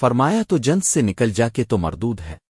فرمایا تو جنس سے نکل جا کے تو مردود ہے۔